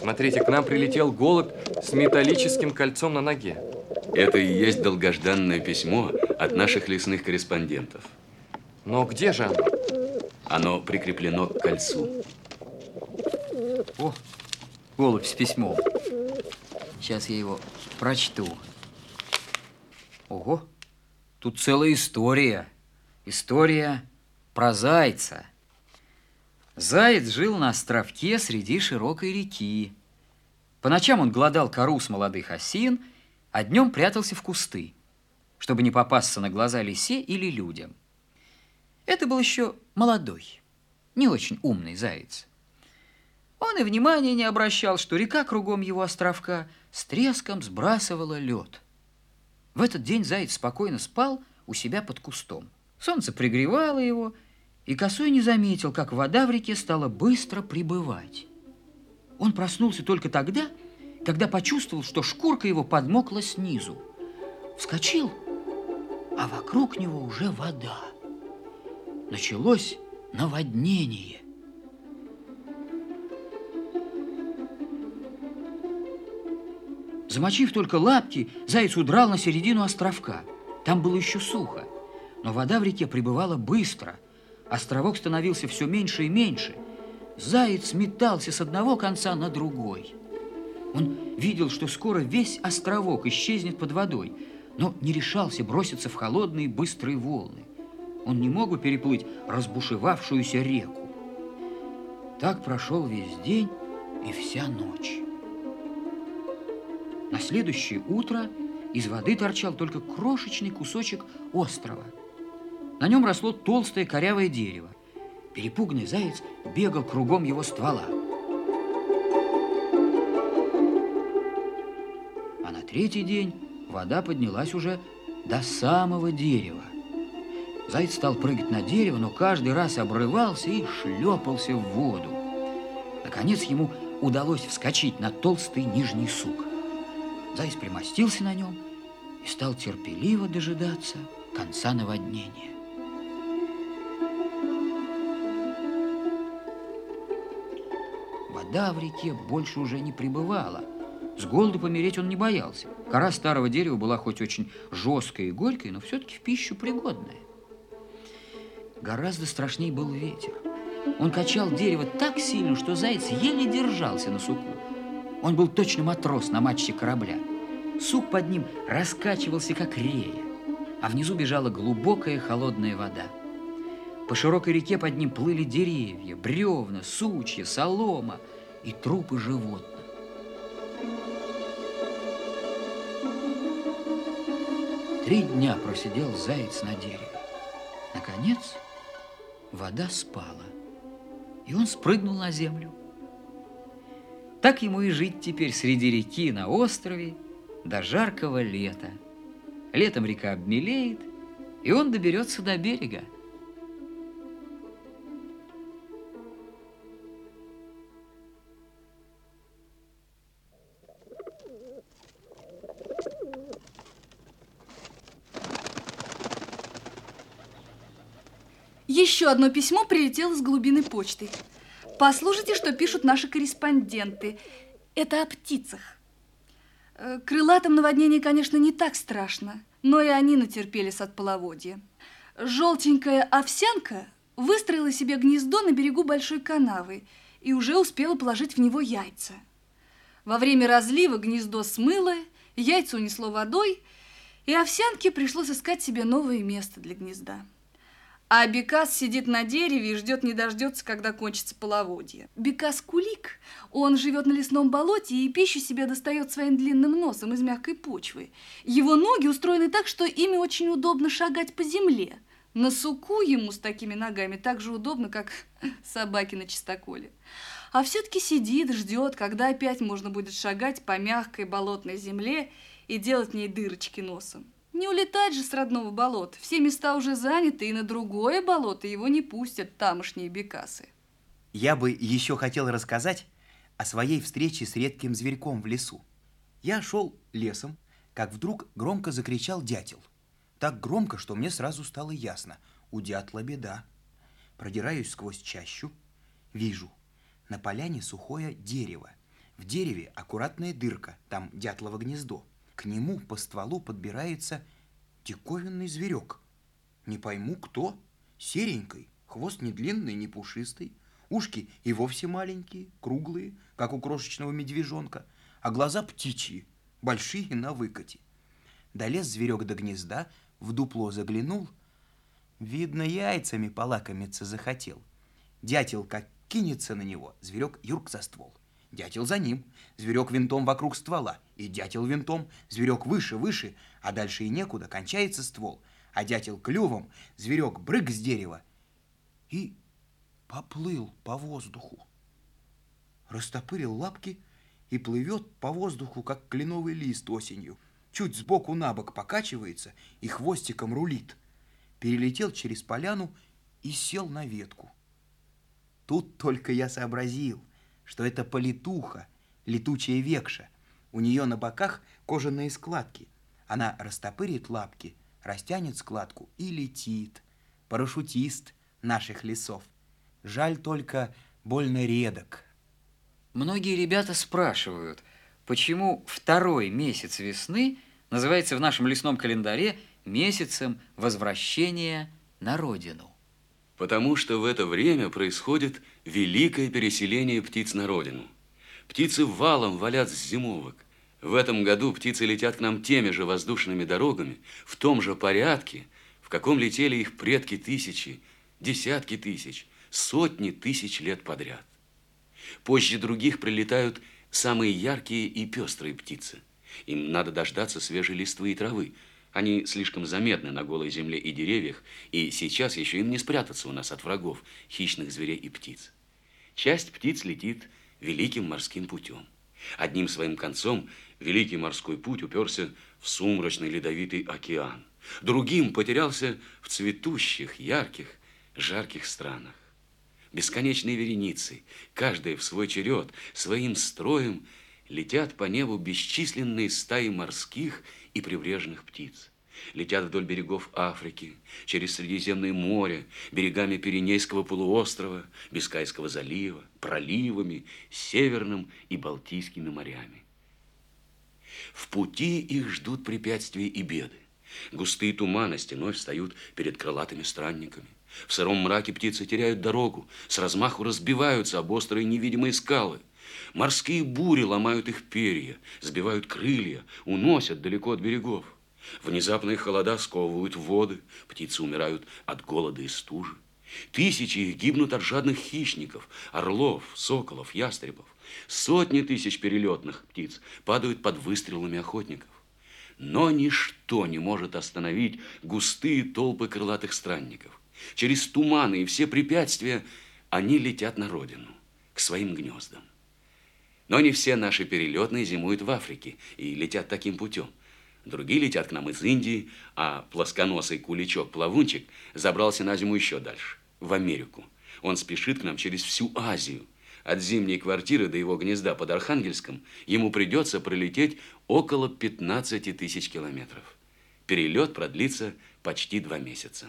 Смотрите, к нам прилетел голубь с металлическим кольцом на ноге. Это и есть долгожданное письмо от наших лесных корреспондентов. Но где же оно? Оно прикреплено к кольцу. О, голубь с письмом. Сейчас я его прочту. Ого, тут целая история. История про зайца. Заяц жил на островке среди широкой реки. По ночам он глодал кору с молодых осин, а днем прятался в кусты, чтобы не попасться на глаза лисе или людям. Это был еще молодой, не очень умный заяц. Он и внимания не обращал, что река кругом его островка с треском сбрасывала лед. В этот день заяц спокойно спал у себя под кустом. Солнце пригревало его, и косой не заметил, как вода в реке стала быстро прибывать. Он проснулся только тогда, когда почувствовал, что шкурка его подмокла снизу. Вскочил, а вокруг него уже вода. Началось наводнение. Замочив только лапки, заяц удрал на середину островка. Там было еще сухо, но вода в реке прибывала быстро. Островок становился все меньше и меньше. Заяц метался с одного конца на другой. Он видел, что скоро весь островок исчезнет под водой, но не решался броситься в холодные быстрые волны. Он не мог бы переплыть разбушевавшуюся реку. Так прошел весь день и вся ночь. На следующее утро из воды торчал только крошечный кусочек острова. На нем росло толстое корявое дерево. Перепуганный заяц бегал кругом его ствола. А на третий день вода поднялась уже до самого дерева. Заяц стал прыгать на дерево, но каждый раз обрывался и шлепался в воду. Наконец ему удалось вскочить на толстый нижний сук. Заяц примостился на нем и стал терпеливо дожидаться конца наводнения. Вода в реке больше уже не прибывала. С голоду помереть он не боялся. Кора старого дерева была хоть очень жесткой и горькой, но все-таки в пищу пригодная. Гораздо страшнее был ветер. Он качал дерево так сильно, что заяц еле держался на суку. Он был точно матрос на мачте корабля. Сук под ним раскачивался, как рея, а внизу бежала глубокая холодная вода. По широкой реке под ним плыли деревья, бревна, сучья, солома и трупы животных. Три дня просидел заяц на дереве. Наконец, вода спала, и он спрыгнул на землю. Так ему и жить теперь среди реки на острове до жаркого лета. Летом река обмелеет, и он доберется до берега. Еще одно письмо прилетело с глубины почты. Послушайте, что пишут наши корреспонденты. Это о птицах. Э, крылатым наводнение, конечно, не так страшно, но и они натерпелись от половодья. Желтенькая овсянка выстроила себе гнездо на берегу большой канавы и уже успела положить в него яйца. Во время разлива гнездо смыло, яйца унесло водой, и овсянке пришлось искать себе новое место для гнезда. А Бекас сидит на дереве и ждет не дождется, когда кончится половодье. Бекас кулик, он живет на лесном болоте и пищу себе достает своим длинным носом из мягкой почвы. Его ноги устроены так, что ими очень удобно шагать по земле. На суку ему с такими ногами так же удобно, как собаке на чистоколе. А все-таки сидит, ждет, когда опять можно будет шагать по мягкой болотной земле и делать в ней дырочки носом. Не улетать же с родного болота. Все места уже заняты, и на другое болото его не пустят тамошние бекасы. Я бы еще хотел рассказать о своей встрече с редким зверьком в лесу. Я шел лесом, как вдруг громко закричал дятел. Так громко, что мне сразу стало ясно. У дятла беда. Продираюсь сквозь чащу. Вижу. На поляне сухое дерево. В дереве аккуратная дырка, там дятлово гнездо. К нему по стволу подбирается диковинный зверек. Не пойму, кто. Серенький, хвост не длинный, не пушистый, ушки и вовсе маленькие, круглые, как у крошечного медвежонка, а глаза птичьи, большие на выкате. Долез зверек до гнезда, в дупло заглянул. Видно, яйцами полакомиться захотел. Дятел как кинется на него, зверек юрк за ствол. Дятел за ним, зверек винтом вокруг ствола, и дятел винтом, зверек выше, выше, а дальше и некуда, кончается ствол, а дятел клювом, зверек брык с дерева. И поплыл по воздуху. Растопырил лапки и плывет по воздуху, как кленовый лист осенью. Чуть сбоку на бок покачивается и хвостиком рулит. Перелетел через поляну и сел на ветку. Тут только я сообразил, что это полетуха, летучая векша. У нее на боках кожаные складки. Она растопырит лапки, растянет складку и летит. Парашютист наших лесов. Жаль только больно редок. Многие ребята спрашивают, почему второй месяц весны называется в нашем лесном календаре месяцем возвращения на родину. Потому что в это время происходит великое переселение птиц на родину. Птицы валом валят с зимовок. В этом году птицы летят к нам теми же воздушными дорогами, в том же порядке, в каком летели их предки тысячи, десятки тысяч, сотни тысяч лет подряд. Позже других прилетают самые яркие и пестрые птицы. Им надо дождаться свежей листвы и травы, они слишком заметны на голой земле и деревьях, и сейчас еще им не спрятаться у нас от врагов, хищных зверей и птиц. Часть птиц летит великим морским путем. Одним своим концом великий морской путь уперся в сумрачный ледовитый океан. Другим потерялся в цветущих, ярких, жарких странах. Бесконечные вереницы, каждая в свой черед, своим строем летят по небу бесчисленные стаи морских и прибрежных птиц. Летят вдоль берегов Африки, через Средиземное море, берегами Пиренейского полуострова, Бискайского залива, проливами, Северным и Балтийскими морями. В пути их ждут препятствия и беды. Густые туманы стеной встают перед крылатыми странниками. В сыром мраке птицы теряют дорогу, с размаху разбиваются об острые невидимые скалы – Морские бури ломают их перья, сбивают крылья, уносят далеко от берегов. Внезапные холода сковывают воды, птицы умирают от голода и стужи. Тысячи их гибнут от жадных хищников, орлов, соколов, ястребов. Сотни тысяч перелетных птиц падают под выстрелами охотников. Но ничто не может остановить густые толпы крылатых странников. Через туманы и все препятствия они летят на родину, к своим гнездам. Но не все наши перелетные зимуют в Африке и летят таким путем. Другие летят к нам из Индии, а плосконосый куличок-плавунчик забрался на зиму еще дальше, в Америку. Он спешит к нам через всю Азию. От зимней квартиры до его гнезда под Архангельском ему придется пролететь около 15 тысяч километров. Перелет продлится почти два месяца.